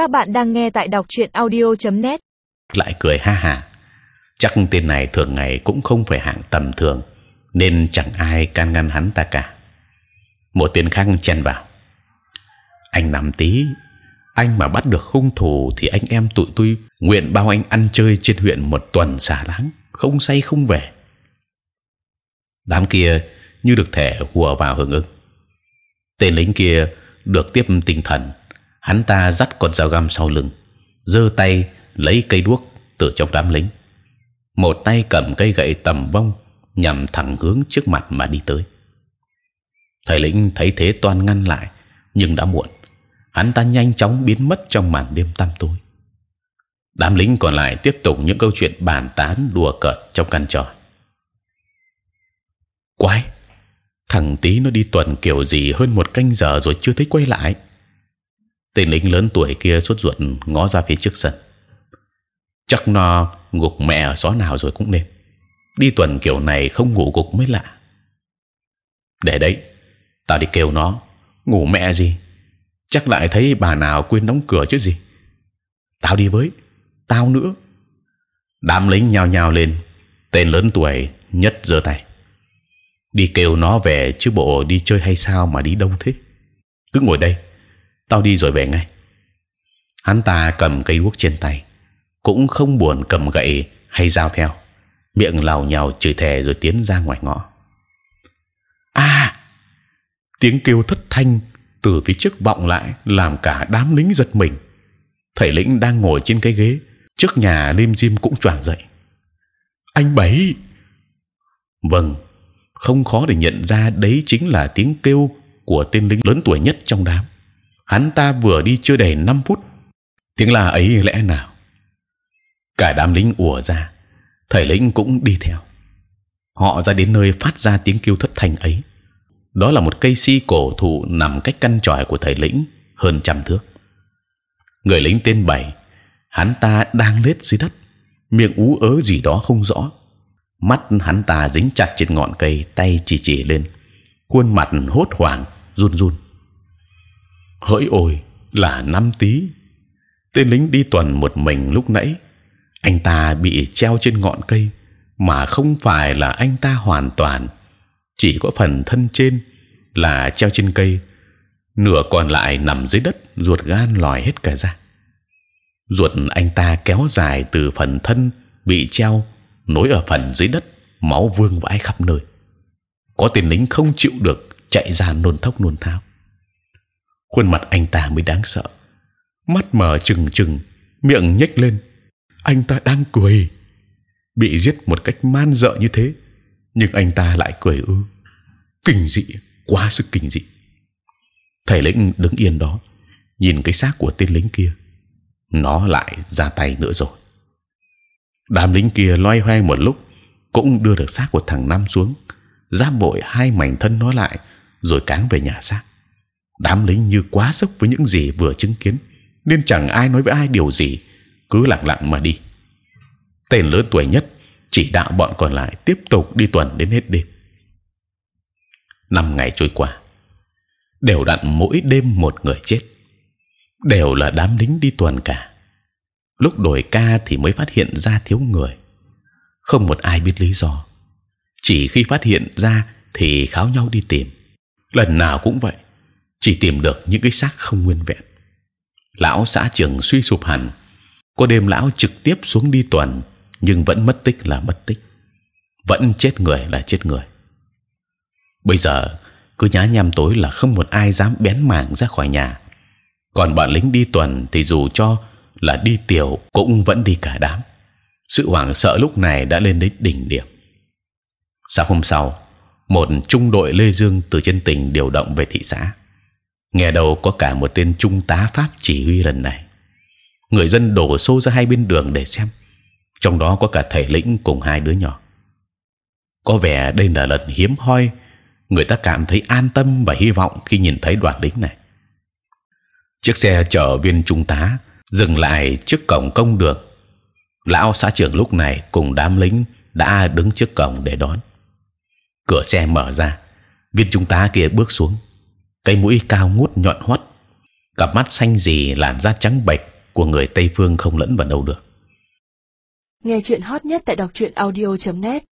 Các bạn đang nghe tại đọc truyện audio.net. lại cười ha ha. Chắc tên này thường ngày cũng không phải hạng tầm thường, nên chẳng ai can ngăn hắn ta cả. Một tên khác chen vào. Anh nằm tí, anh mà bắt được hung thủ thì anh em tụi tôi nguyện bao anh ăn chơi trên huyện một tuần xả láng, không say không về. Đám kia như được thể hùa vào hưởng ứng. Tên lính kia được tiếp tinh thần, hắn ta dắt con dao găm sau lưng, giơ tay lấy cây đuốc từ trong đám lính, một tay cầm cây gậy tầm vong nhằm thẳng hướng trước mặt mà đi tới. Thầy lĩnh thấy thế toan ngăn lại, nhưng đã muộn. Hắn ta nhanh chóng biến mất trong màn đêm tăm tối. Đám lính còn lại tiếp tục những câu chuyện bàn tán đùa cợt trong căn tròi. Quái, thằng tí nó đi tuần kiểu gì hơn một canh giờ rồi chưa thấy quay lại. Tên lính lớn tuổi kia sốt ruột ngó ra phía trước sân. Chắc nó gục mẹ ở xó nào rồi cũng nên. Đi tuần kiểu này không ngủ gục mới lạ. Để đấy, tao đi kêu nó ngủ mẹ gì. Chắc lại thấy bà nào quên đóng cửa chứ gì. Tao đi với, tao nữa. Đám lính nhào nhào lên. Tên lớn tuổi nhất giơ tay đi kêu nó về chứ bộ đi chơi hay sao mà đi đâu thế cứ ngồi đây tao đi rồi về ngay. Hắn ta cầm cây đuốc trên tay, cũng không buồn cầm gậy hay dao theo. Miệng lào nhào chửi thề rồi tiến ra ngoài ngõ. A tiếng kêu thất thanh từ phía trước vọng lại làm cả đám lính giật mình. Thầy lĩnh đang ngồi trên cái ghế, trước nhà lim dim cũng choàng dậy. Anh bảy! Vâng không khó để nhận ra đấy chính là tiếng kêu của tên lính lớn tuổi nhất trong đám. Hắn ta vừa đi chưa đầy 5 phút, tiếng la ấy lẽ nào? Cả đám lính ùa ra, thầy lĩnh cũng đi theo. Họ ra đến nơi phát ra tiếng kêu thất thanh ấy. Đó là một cây si cổ thụ nằm cách căn tròi của thầy lĩnh hơn trăm thước. Người lính tên bảy, hắn ta đang lết dưới đất, miệng ú ớ gì đó không rõ mắt hắn ta dính chặt trên ngọn cây tay chỉ chỉ lên khuôn mặt hốt hoảng run run hỡi ôi, là năm tí. Tên lính đi tuần một mình lúc nãy. Anh ta bị treo trên ngọn cây, mà không phải là anh ta hoàn toàn. Chỉ có phần thân trên là treo trên cây. Nửa còn lại nằm dưới đất, ruột gan lòi hết cả ra. Ruột anh ta kéo dài từ phần thân, bị treo, nối ở phần dưới đất, máu vương vãi khắp nơi. Có tên lính không chịu được, chạy ra nôn thốc nôn tháo khuôn mặt anh ta mới đáng sợ. Mắt mở trừng trừng miệng nhếch lên. Anh ta đang cười. Bị giết một cách man dợ như thế nhưng anh ta lại cười ư. Kinh dị quá sức kinh dị. Thầy lĩnh đứng yên đó nhìn cái xác của tên lính kia. Nó lại ra tay nữa rồi. Đám lính kia loay hoay một lúc cũng đưa được xác của thằng Nam xuống, giáp bội hai mảnh thân nó lại, rồi cáng về nhà xác. Đám lính như quá sốc với những gì vừa chứng kiến, nên chẳng ai nói với ai điều gì, cứ lặng lặng mà đi. Tên lớn tuổi nhất chỉ đạo bọn còn lại tiếp tục đi tuần đến hết đêm. Năm ngày trôi qua, đều đặn mỗi đêm một người chết, đều là đám lính đi tuần cả lúc đổi ca thì mới phát hiện ra thiếu người không một ai biết lý do chỉ khi phát hiện ra thì kháo nhau đi tìm lần nào cũng vậy chỉ tìm được những cái xác không nguyên vẹn lão xã trưởng suy sụp hẳn có đêm lão trực tiếp xuống đi tuần nhưng vẫn mất tích là mất tích vẫn chết người là chết người bây giờ cứ nhá nhem tối là không một ai dám bén mảng ra khỏi nhà còn bọn lính đi tuần thì dù cho là đi tiểu cũng vẫn đi cả đám. Sự hoảng sợ lúc này đã lên đến đỉnh điểm. Sáng hôm sau, một trung đội Lê Dương từ trên tỉnh điều động về thị xã. Nghe đầu có cả một tên trung tá pháp chỉ huy lần này. Người dân đổ xô ra hai bên đường để xem. Trong đó có cả thầy lĩnh cùng hai đứa nhỏ. Có vẻ đây là lần hiếm hoi. Người ta cảm thấy an tâm và hy vọng khi nhìn thấy đoàn lính này. Chiếc xe chở viên trung tá dừng lại trước cổng công đường. Lão xã trưởng lúc này cùng đám lính đã đứng trước cổng để đón. Cửa xe mở ra, viên trung tá kia bước xuống, cây mũi cao ngút nhọn hoắt, cặp mắt xanh gì làn da trắng bệch của người tây phương không lẫn vào đâu được. Nghe chuyện hot nhất tại đọc truyện audio .net.